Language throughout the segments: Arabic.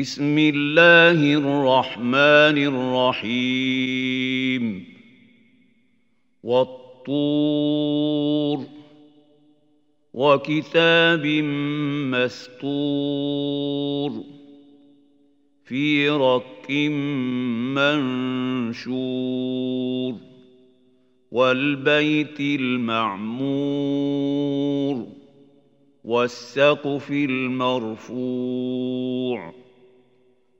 بسم الله الرحمن الرحيم. والطور. وكتاب مسطور في رق منشور. والبيت المعمور. والسقف المرفوع.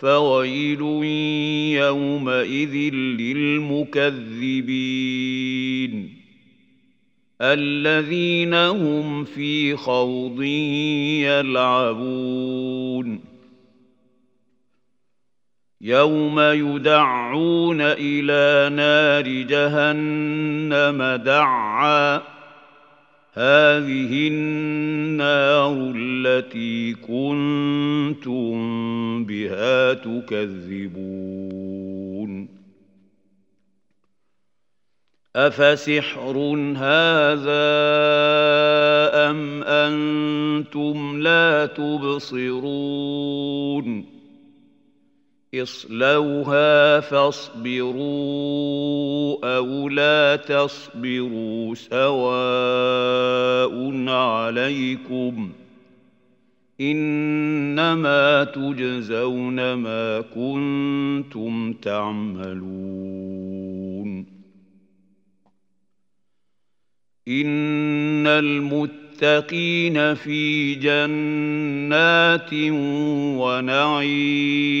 فويل يومئذ للمكذبين. الذين هم في خوض يلعبون. يوم يدعون إلى نار جهنم دعا. هذه النار التي كنتم بها تكذبون. أفسحر هذا أم أنتم لا تبصرون؟ اصلوها فاصبروا أو لا تصبروا سواء. عليكم انما تجزون ما كنتم تعملون ان المتقين في جنات ونعيم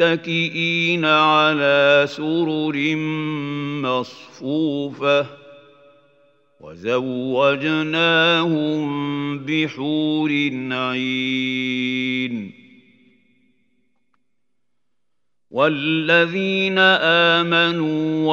متكئين على سرر مصفوفة وزوجناهم بحور عين. والذين آمنوا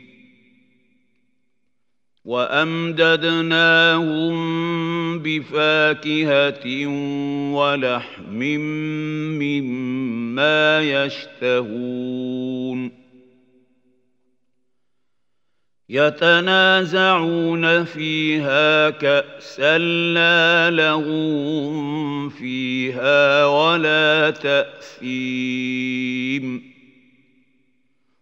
وأمددناهم بفاكهة ولحم مما يشتهون. يتنازعون فيها كأسا لا لغو فيها ولا تأثيم.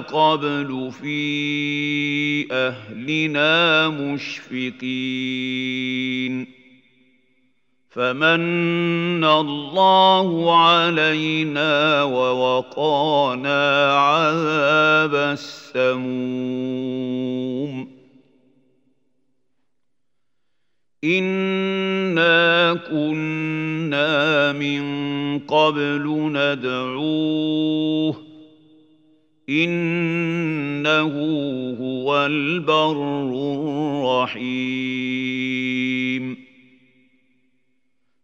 قبل في أهلنا مشفقين فمن الله علينا ووقانا عذاب السموم إنا كنا من قبل ندعوه انه هو البر الرحيم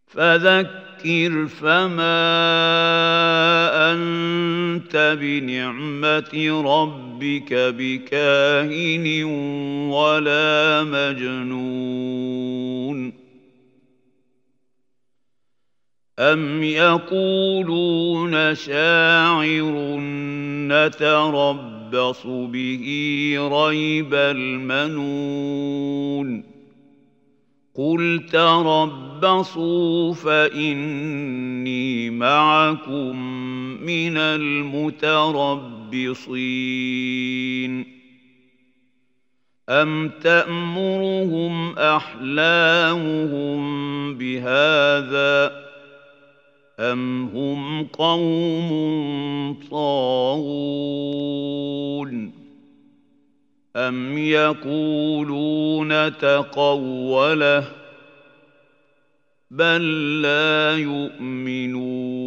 فذكر فما انت بنعمه ربك بكاهن ولا مجنون أم يقولون شاعر نتربص به ريب المنون قل تربصوا فإني معكم من المتربصين أم تأمرهم أحلامهم بهذا ؟ أم هم قوم طاغون أم يقولون تقوله بل لا يؤمنون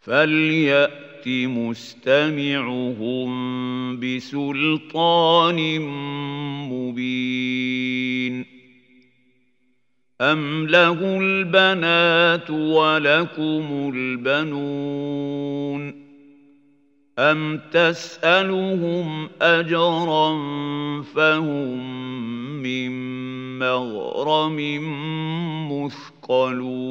فليات مستمعهم بسلطان مبين ام له البنات ولكم البنون ام تسالهم اجرا فهم من مغرم مثقلون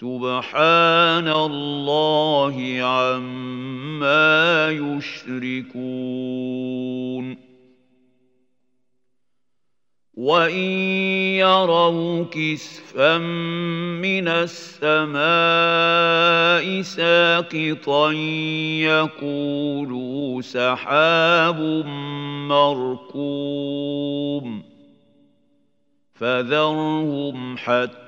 سبحان الله عما يشركون. وان يروا كسفا من السماء ساقطا يقولوا سحاب مركوم فذرهم حتى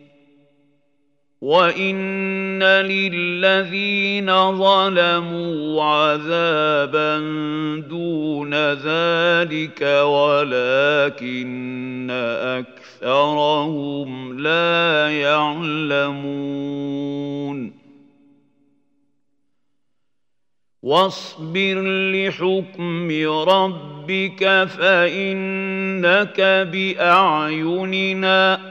وان للذين ظلموا عذابا دون ذلك ولكن اكثرهم لا يعلمون واصبر لحكم ربك فانك باعيننا